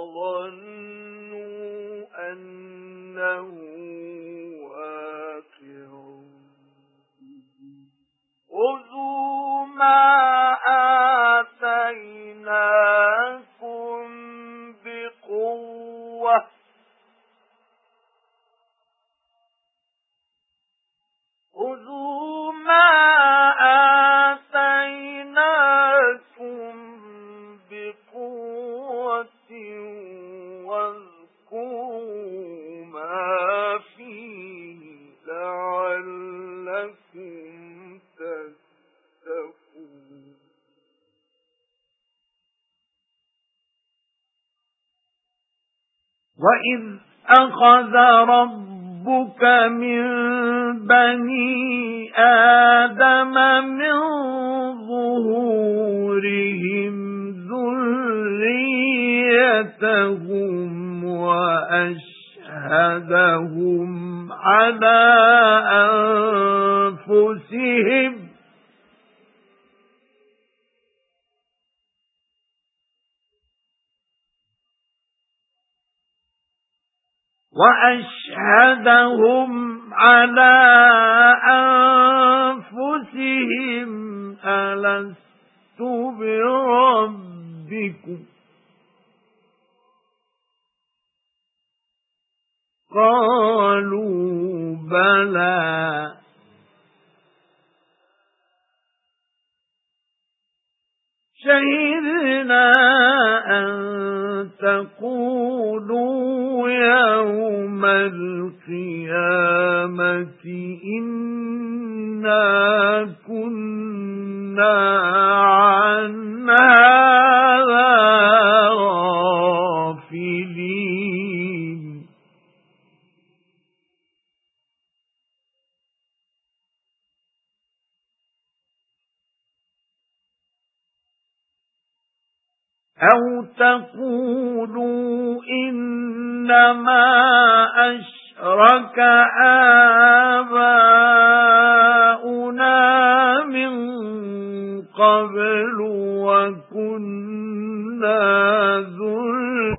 وَظَنُّوا أَنَّهُ واقع. خُذُوا مَا آتَيْنَاكُمْ بِقُوَّةٍ. وَإِذْ أَخَذَ رَبُّكَ مِنْ بَنِي آدَمَ مِنْ ظُهُورِهِمْ ذُرِّيَّتَهُمْ وَأَشْهَدَهُمْ عَلَى أَنفُسِهِمْ وَأَشْهَدَهُمْ عَلَى أَنفُسِهِمْ أَلَسْتُ بِرَبِّكُمْ. قَالُوا بَلَى. شَهِدْنَا تَقُولُوا يَوْمَ الْقِيَامَةِ إِنَّا كُنَّا عَنْ هَذَا أَوْ تَقُولُوا إِنَّمَا أَشْرَكَ آبَاؤُنَا مِنْ قَبْلُ وَكُنَّا ذُرِّيَّةً